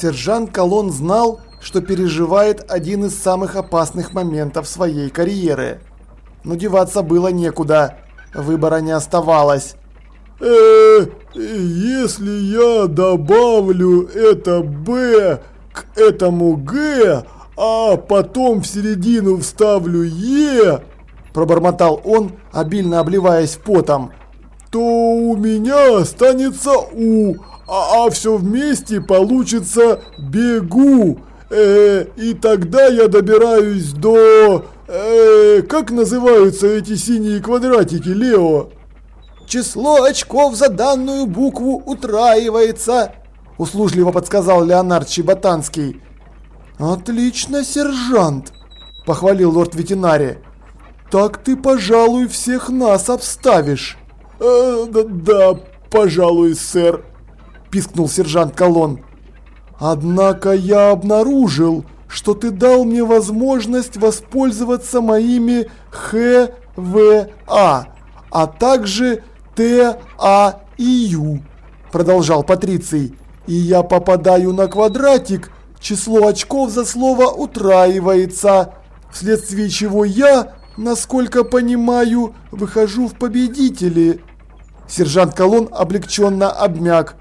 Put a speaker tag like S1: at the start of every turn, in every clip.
S1: Сержант Колон знал, что переживает один из самых опасных моментов своей карьеры. Но деваться было некуда, выбора не оставалось.
S2: Э, если я добавлю это Б к этому Г, а потом в середину вставлю Е,
S1: пробормотал он, обильно обливаясь потом,
S2: то у меня останется У, а, а все вместе получится бегу. Э, и тогда я добираюсь до... Э, как называются эти синие квадратики, Лео?
S1: Число очков за данную букву утраивается, услужливо подсказал Леонард Чеботанский. Отлично, сержант, похвалил лорд ветеринари. Так ты, пожалуй, всех нас обставишь.
S2: Э, да, да, пожалуй, сэр, пискнул сержант Колон.
S1: Однако я обнаружил, что ты дал мне возможность воспользоваться моими Х, В, А, также Т, и Ю, продолжал Патриций. И я попадаю на квадратик, число очков за слово утраивается, вследствие чего я, насколько понимаю, выхожу в победители. Сержант Колон облегченно обмяк.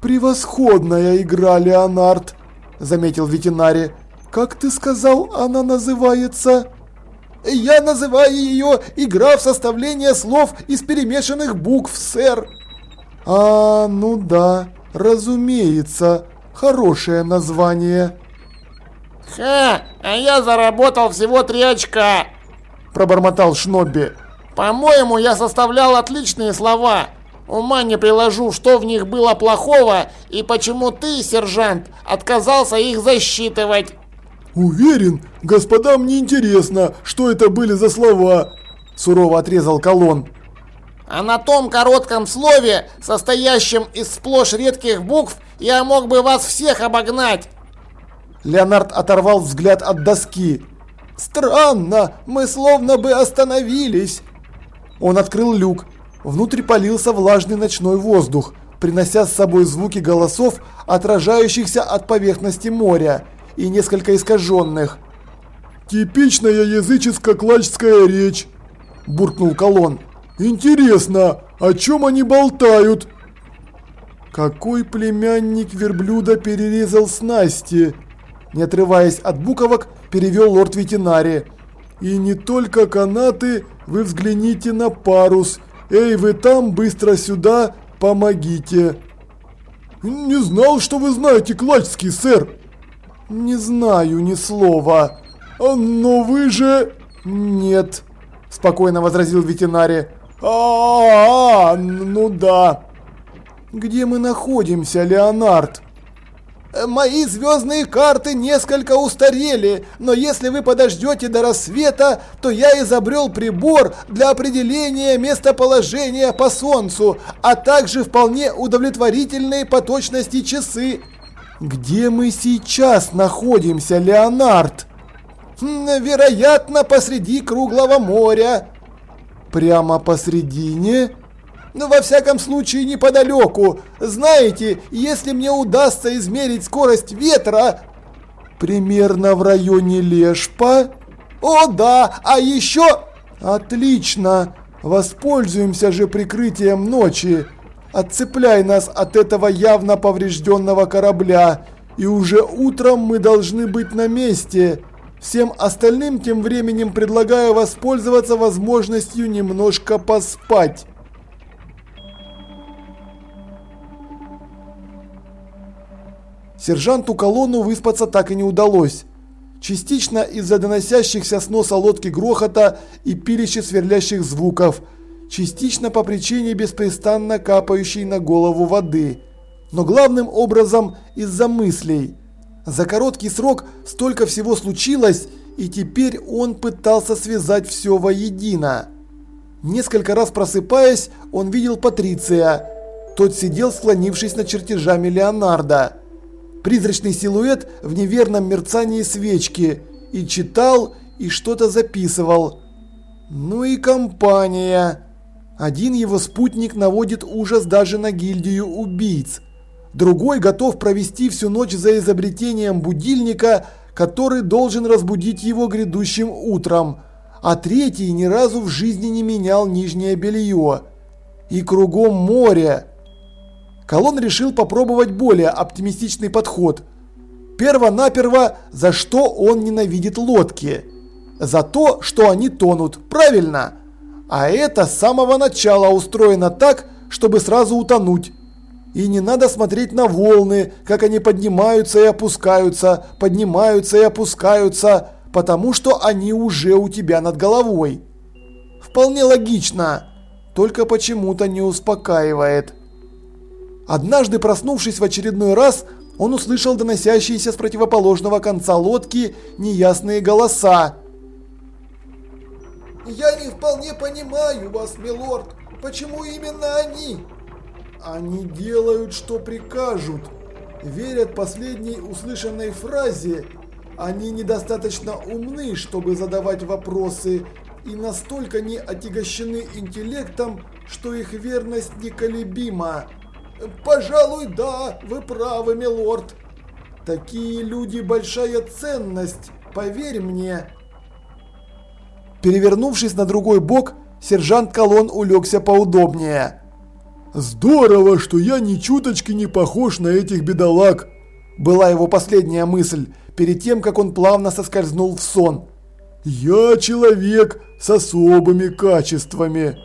S1: «Превосходная игра, Леонард!» – заметил ветеринари. «Как ты сказал, она называется?»
S3: «Я называю ее «Игра в составление слов из перемешанных букв, сэр».
S1: «А, ну да, разумеется. Хорошее название».
S4: «Ха, а я заработал всего три очка!» – пробормотал Шнобби. «По-моему, я составлял отличные слова. Ума не приложу, что в них было плохого и почему ты, сержант, отказался их засчитывать.
S2: Уверен, господам не интересно, что это были за слова, сурово отрезал Колон.
S4: А на том коротком слове, состоящем из сплошь редких букв, я мог бы вас всех обогнать.
S1: Леонард оторвал взгляд от доски.
S3: Странно, мы словно бы остановились.
S1: Он открыл люк, Внутрь полился влажный ночной воздух, принося с собой звуки голосов, отражающихся от поверхности моря, и несколько искаженных.
S2: «Типичная языческо-клачская речь», – буркнул Колон. «Интересно, о чем они болтают?»
S1: «Какой племянник верблюда перерезал снасти?» Не отрываясь от буковок, перевел лорд ветеринари. «И не только канаты, вы взгляните на парус – «Эй, вы там, быстро сюда, помогите!»
S2: «Не знал, что вы знаете клачский, сэр!»
S1: «Не знаю ни слова!»
S2: а, «Но вы же...»
S1: «Нет!» – спокойно возразил ветеринарий.
S2: А, -а, а ну да!»
S1: «Где мы находимся, Леонард?»
S3: Мои звездные карты несколько устарели, но если вы подождете до рассвета, то я изобрел прибор для определения местоположения по Солнцу, а также вполне удовлетворительные по точности часы.
S1: Где мы сейчас находимся, Леонард?
S3: Вероятно, посреди круглого моря.
S1: Прямо посредине?
S3: Ну, во всяком случае, неподалеку. Знаете, если мне удастся измерить скорость ветра...
S1: Примерно в районе Лешпа?
S3: О, да, а еще...
S1: Отлично. Воспользуемся же прикрытием ночи. Отцепляй нас от этого явно поврежденного корабля. И уже утром мы должны быть на месте. Всем остальным тем временем предлагаю воспользоваться возможностью немножко поспать. Сержанту Колонну выспаться так и не удалось. Частично из-за доносящихся с носа лодки грохота и пилища сверлящих звуков, частично по причине беспрестанно капающей на голову воды, но главным образом из-за мыслей. За короткий срок столько всего случилось, и теперь он пытался связать все воедино. Несколько раз просыпаясь, он видел Патриция. Тот сидел, склонившись над чертежами Леонардо призрачный силуэт в неверном мерцании свечки, и читал, и что-то записывал. Ну и компания. Один его спутник наводит ужас даже на гильдию убийц. Другой готов провести всю ночь за изобретением будильника, который должен разбудить его грядущим утром. А третий ни разу в жизни не менял нижнее белье. И кругом море. Колон решил попробовать более оптимистичный подход. Перво-наперво, за что он ненавидит лодки. За то, что они тонут, правильно? А это с самого начала устроено так, чтобы сразу утонуть. И не надо смотреть на волны, как они поднимаются и опускаются, поднимаются и опускаются, потому что они уже у тебя над головой. Вполне логично, только почему-то не успокаивает. Однажды проснувшись в очередной раз, он услышал доносящиеся с противоположного конца лодки неясные голоса.
S3: «Я не вполне понимаю вас, милорд. Почему именно они?»
S1: Они делают, что прикажут. Верят последней услышанной фразе. Они недостаточно умны, чтобы задавать вопросы, и настолько не отягощены интеллектом, что их верность неколебима.
S3: Пожалуй, да, вы правы, милорд.
S1: Такие люди большая ценность, поверь мне. Перевернувшись на другой бок, сержант Колон улегся поудобнее.
S2: «Здорово, что я ни чуточки не похож на этих бедолаг»,
S1: была его последняя мысль, перед тем, как он плавно соскользнул в сон.
S2: «Я человек с особыми качествами».